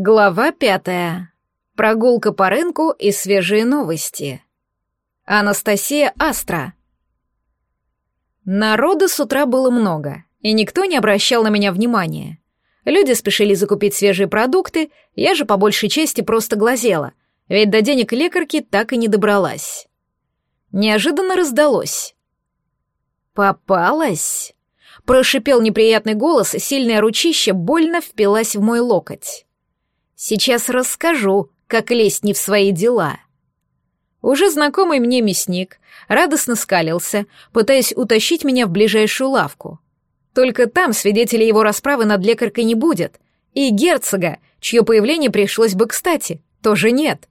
Глава пятая. Прогулка по рынку и свежие новости. Анастасия Астра. Народа с утра было много, и никто не обращал на меня внимания. Люди спешили закупить свежие продукты, я же по большей части просто глазела, ведь до денег лекарки так и не добралась. Неожиданно раздалось. «Попалась!» — прошипел неприятный голос, и сильное ручище больно впилась в мой локоть. Сейчас расскажу, как лезть не в свои дела». Уже знакомый мне мясник радостно скалился, пытаясь утащить меня в ближайшую лавку. Только там свидетелей его расправы над лекаркой не будет, и герцога, чье появление пришлось бы кстати, тоже нет.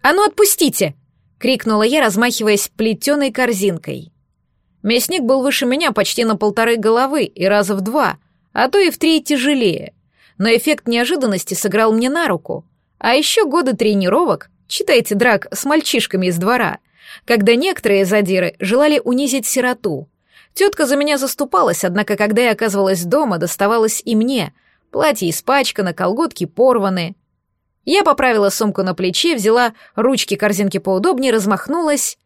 «А ну отпустите!» — крикнула я, размахиваясь плетеной корзинкой. Мясник был выше меня почти на полторы головы и раза в два, а то и в три тяжелее — но эффект неожиданности сыграл мне на руку. А еще годы тренировок, читайте драк с мальчишками из двора, когда некоторые задиры желали унизить сироту. Тетка за меня заступалась, однако когда я оказывалась дома, доставалось и мне. Платье испачкано, колготки порваны. Я поправила сумку на плече, взяла ручки корзинки поудобнее, размахнулась.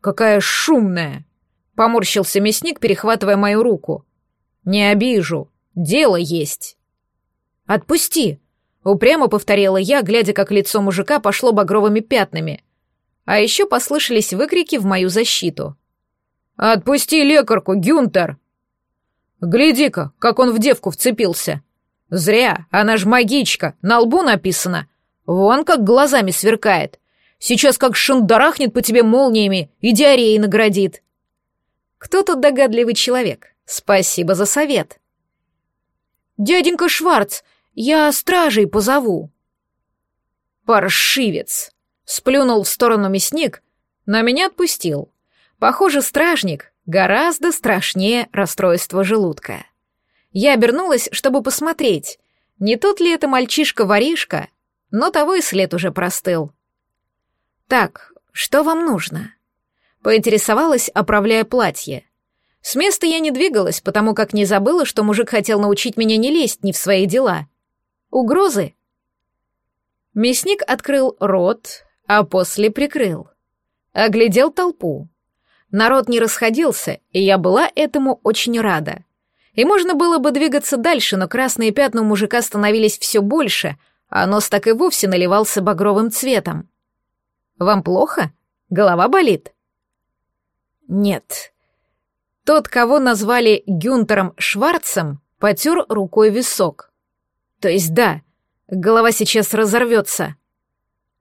«Какая шумная!» — поморщился мясник, перехватывая мою руку. «Не обижу. Дело есть». «Отпусти!» — упрямо повторила я, глядя, как лицо мужика пошло багровыми пятнами. А еще послышались выкрики в мою защиту. «Отпусти лекарку, Гюнтер!» «Гляди-ка, как он в девку вцепился!» «Зря, она ж магичка, на лбу написано. Вон как глазами сверкает. Сейчас как шандарахнет по тебе молниями и диареей наградит». «Кто тут догадливый человек? Спасибо за совет». «Дяденька Шварц, я стражей позову. Паршивец! Сплюнул в сторону мясник, но меня отпустил. Похоже, стражник гораздо страшнее расстройства желудка. Я обернулась, чтобы посмотреть, не тот ли это мальчишка-воришка, но того и след уже простыл. «Так, что вам нужно?» Поинтересовалась, оправляя платье. С места я не двигалась, потому как не забыла, что мужик хотел научить меня не лезть ни в свои дела угрозы. Мясник открыл рот, а после прикрыл. Оглядел толпу. Народ не расходился, и я была этому очень рада. И можно было бы двигаться дальше, но красные пятна у мужика становились все больше, а нос так и вовсе наливался багровым цветом. «Вам плохо? Голова болит?» «Нет». Тот, кого назвали Гюнтером Шварцем, потер рукой висок. То есть да, голова сейчас разорвется.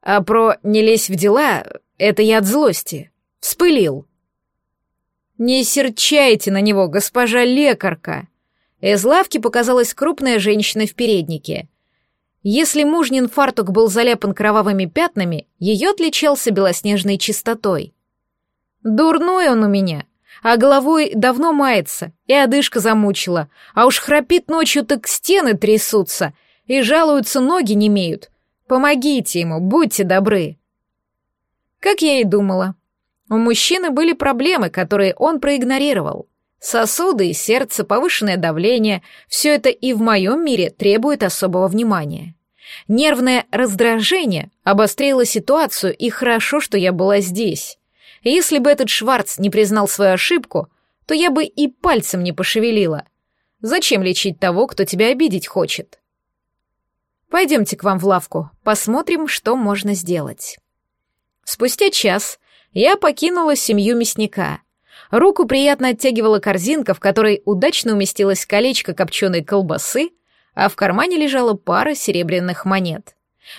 А про «не лезь в дела» — это я от злости. Вспылил. «Не серчайте на него, госпожа лекарка!» Из лавки показалась крупная женщина в переднике. Если мужнин фартук был заляпан кровавыми пятнами, ее отличался белоснежной чистотой. «Дурной он у меня!» а головой давно мается, и одышка замучила, а уж храпит ночью так стены трясутся, и жалуются ноги не имеют. Помогите ему, будьте добры. Как я и думала, у мужчины были проблемы, которые он проигнорировал. Сосуды и сердце, повышенное давление — все это и в моем мире требует особого внимания. Нервное раздражение обострило ситуацию, и хорошо, что я была здесь. И если бы этот Шварц не признал свою ошибку, то я бы и пальцем не пошевелила. Зачем лечить того, кто тебя обидеть хочет? Пойдемте к вам в лавку, посмотрим, что можно сделать. Спустя час я покинула семью мясника. Руку приятно оттягивала корзинка, в которой удачно уместилось колечко копченой колбасы, а в кармане лежала пара серебряных монет.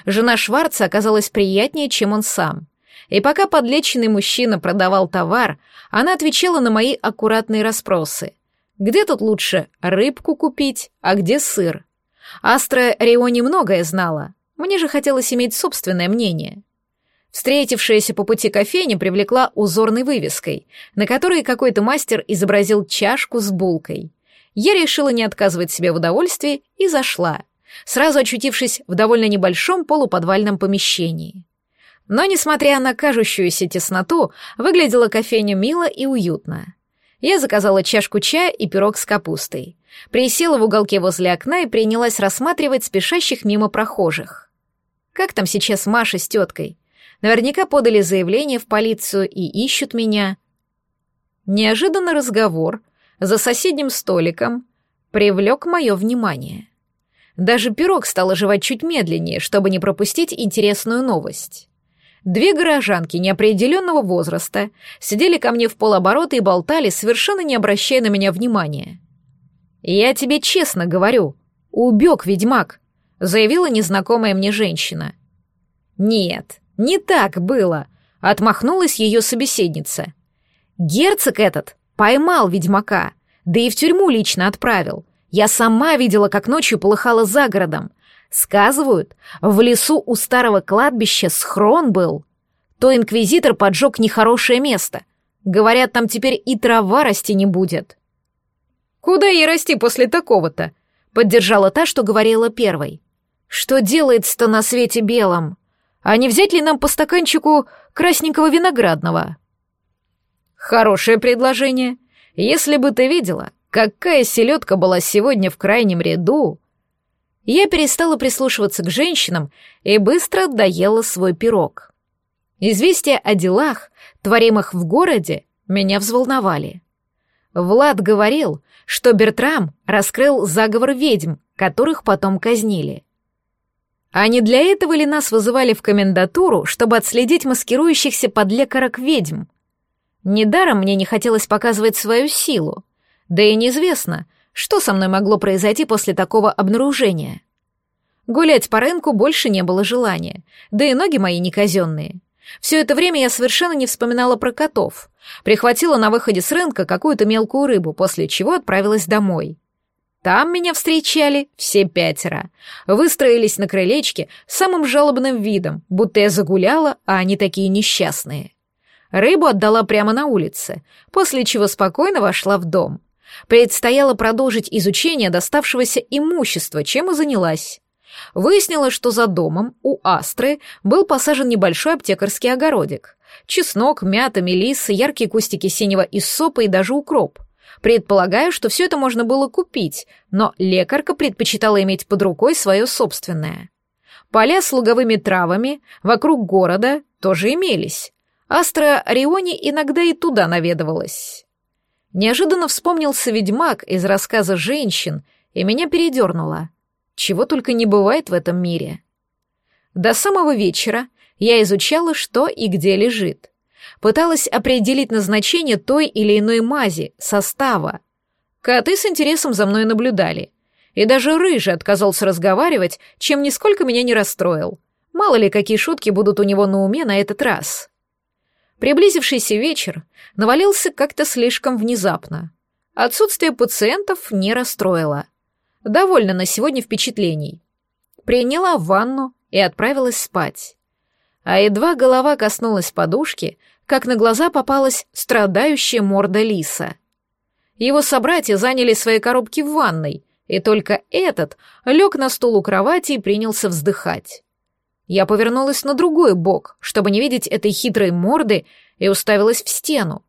Жена Шварца оказалась приятнее, чем он сам — и пока подлеченный мужчина продавал товар, она отвечала на мои аккуратные расспросы. Где тут лучше рыбку купить, а где сыр? Астра Риони многое знала. Мне же хотелось иметь собственное мнение. Встретившаяся по пути кофейня привлекла узорной вывеской, на которой какой-то мастер изобразил чашку с булкой. Я решила не отказывать себе в удовольствии и зашла, сразу очутившись в довольно небольшом полуподвальном помещении. Но, несмотря на кажущуюся тесноту, выглядела кофейня мило и уютно. Я заказала чашку чая и пирог с капустой. Присела в уголке возле окна и принялась рассматривать спешащих мимо прохожих. Как там сейчас Маша с теткой? Наверняка подали заявление в полицию и ищут меня. Неожиданно разговор за соседним столиком привлек мое внимание. Даже пирог стал жевать чуть медленнее, чтобы не пропустить интересную новость. Две горожанки неопределенного возраста сидели ко мне в полоборота и болтали, совершенно не обращая на меня внимания. «Я тебе честно говорю, убег ведьмак», — заявила незнакомая мне женщина. «Нет, не так было», — отмахнулась ее собеседница. «Герцог этот поймал ведьмака, да и в тюрьму лично отправил. Я сама видела, как ночью полыхала за городом. Сказывают, в лесу у старого кладбища схрон был. То инквизитор поджег нехорошее место. Говорят, там теперь и трава расти не будет. Куда ей расти после такого-то? Поддержала та, что говорила первой. Что делается-то на свете белом? А не взять ли нам по стаканчику красненького виноградного? Хорошее предложение. Если бы ты видела, какая селедка была сегодня в крайнем ряду, я перестала прислушиваться к женщинам и быстро доела свой пирог. Известия о делах, творимых в городе, меня взволновали. Влад говорил, что Бертрам раскрыл заговор ведьм, которых потом казнили. А не для этого ли нас вызывали в комендатуру, чтобы отследить маскирующихся под лекарок ведьм? Недаром мне не хотелось показывать свою силу. Да и неизвестно, что со мной могло произойти после такого обнаружения? Гулять по рынку больше не было желания, да и ноги мои не казенные. Все это время я совершенно не вспоминала про котов. Прихватила на выходе с рынка какую-то мелкую рыбу, после чего отправилась домой. Там меня встречали все пятеро. Выстроились на крылечке самым жалобным видом, будто я загуляла, а они такие несчастные. Рыбу отдала прямо на улице, после чего спокойно вошла в дом. Предстояло продолжить изучение доставшегося имущества, чем и занялась. Выяснилось, что за домом у Астры был посажен небольшой аптекарский огородик. Чеснок, мята, мелисса, яркие кустики синего иссопа и даже укроп. Предполагаю, что все это можно было купить, но лекарка предпочитала иметь под рукой свое собственное. Поля с луговыми травами вокруг города тоже имелись. Астра Риони иногда и туда наведывалась. Неожиданно вспомнился ведьмак из рассказа «Женщин», и меня передернуло. Чего только не бывает в этом мире. До самого вечера я изучала, что и где лежит. Пыталась определить назначение той или иной мази, состава. Коты с интересом за мной наблюдали. И даже рыжий отказался разговаривать, чем нисколько меня не расстроил. Мало ли, какие шутки будут у него на уме на этот раз приблизившийся вечер навалился как-то слишком внезапно. Отсутствие пациентов не расстроило. Довольно на сегодня впечатлений. Приняла ванну и отправилась спать. А едва голова коснулась подушки, как на глаза попалась страдающая морда лиса. Его собратья заняли свои коробки в ванной, и только этот лег на стул у кровати и принялся вздыхать. Я повернулась на другой бок, чтобы не видеть этой хитрой морды, и уставилась в стену.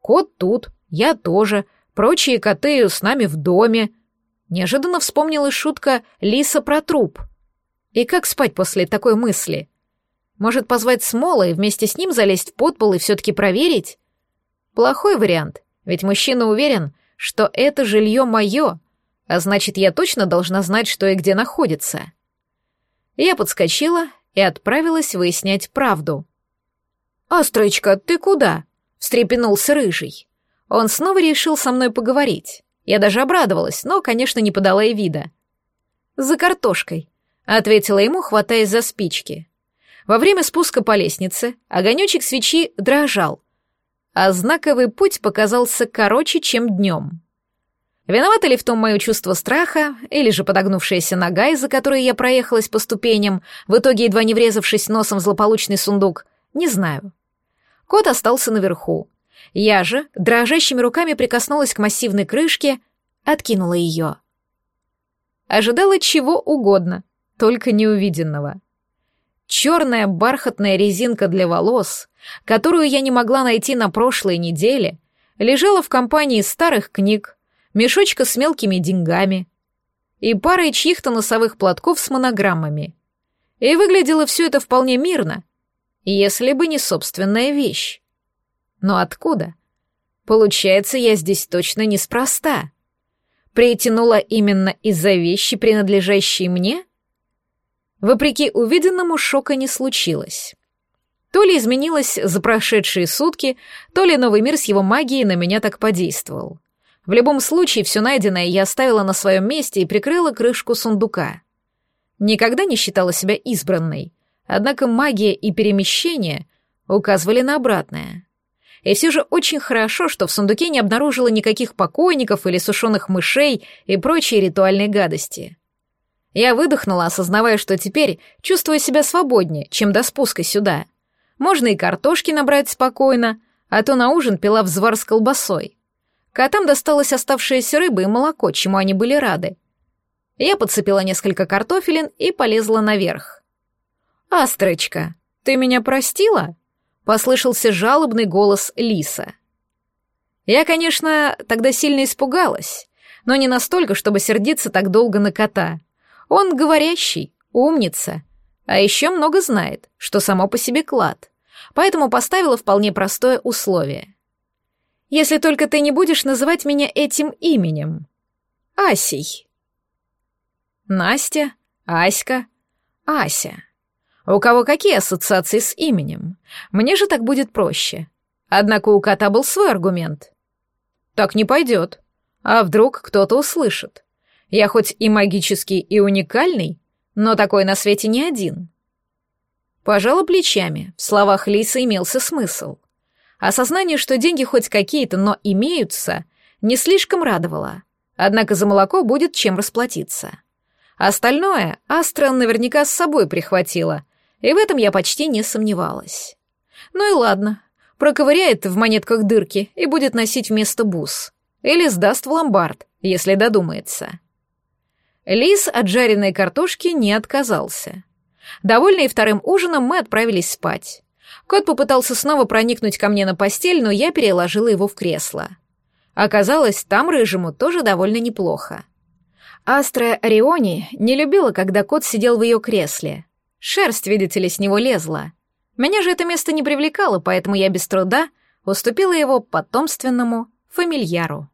Кот тут, я тоже, прочие коты с нами в доме. Неожиданно вспомнилась шутка Лиса про труп. И как спать после такой мысли? Может, позвать Смола и вместе с ним залезть в подпол и все-таки проверить? Плохой вариант, ведь мужчина уверен, что это жилье мое, а значит, я точно должна знать, что и где находится. Я подскочила и отправилась выяснять правду. «Острочка, ты куда?» — встрепенулся Рыжий. Он снова решил со мной поговорить. Я даже обрадовалась, но, конечно, не подала и вида. «За картошкой», — ответила ему, хватаясь за спички. Во время спуска по лестнице огонечек свечи дрожал, а знаковый путь показался короче, чем днем. Виновата ли в том мое чувство страха, или же подогнувшаяся нога, из-за которой я проехалась по ступеням, в итоге едва не врезавшись носом в злополучный сундук, не знаю. Кот остался наверху. Я же дрожащими руками прикоснулась к массивной крышке, откинула ее. Ожидала чего угодно, только неувиденного. Черная бархатная резинка для волос, которую я не могла найти на прошлой неделе, лежала в компании старых книг, мешочка с мелкими деньгами и парой чьих-то носовых платков с монограммами. И выглядело все это вполне мирно, если бы не собственная вещь. Но откуда? Получается, я здесь точно неспроста. Притянула именно из-за вещи, принадлежащей мне? Вопреки увиденному шока не случилось. То ли изменилось за прошедшие сутки, то ли новый мир с его магией на меня так подействовал. В любом случае, все найденное я оставила на своем месте и прикрыла крышку сундука. Никогда не считала себя избранной, однако магия и перемещение указывали на обратное. И все же очень хорошо, что в сундуке не обнаружила никаких покойников или сушеных мышей и прочие ритуальные гадости. Я выдохнула, осознавая, что теперь чувствую себя свободнее, чем до спуска сюда. Можно и картошки набрать спокойно, а то на ужин пила взвар с колбасой. А Котам досталось оставшаяся рыбы и молоко, чему они были рады. Я подцепила несколько картофелин и полезла наверх. «Астрочка, ты меня простила?» — послышался жалобный голос Лиса. Я, конечно, тогда сильно испугалась, но не настолько, чтобы сердиться так долго на кота. Он говорящий, умница, а еще много знает, что само по себе клад. Поэтому поставила вполне простое условие — если только ты не будешь называть меня этим именем. Асей. Настя, Аська, Ася. У кого какие ассоциации с именем? Мне же так будет проще. Однако у кота был свой аргумент. Так не пойдет. А вдруг кто-то услышит. Я хоть и магический, и уникальный, но такой на свете не один. Пожала плечами, в словах Лиса имелся смысл — Осознание, что деньги хоть какие-то, но имеются, не слишком радовало. Однако за молоко будет чем расплатиться. Остальное Астра наверняка с собой прихватила, и в этом я почти не сомневалась. Ну и ладно, проковыряет в монетках дырки и будет носить вместо бус. Или сдаст в ломбард, если додумается. Лис от жареной картошки не отказался. Довольные вторым ужином мы отправились спать. Кот попытался снова проникнуть ко мне на постель, но я переложила его в кресло. Оказалось, там рыжему тоже довольно неплохо. Астра Риони не любила, когда кот сидел в ее кресле. Шерсть, видите ли, с него лезла. Меня же это место не привлекало, поэтому я без труда уступила его потомственному фамильяру.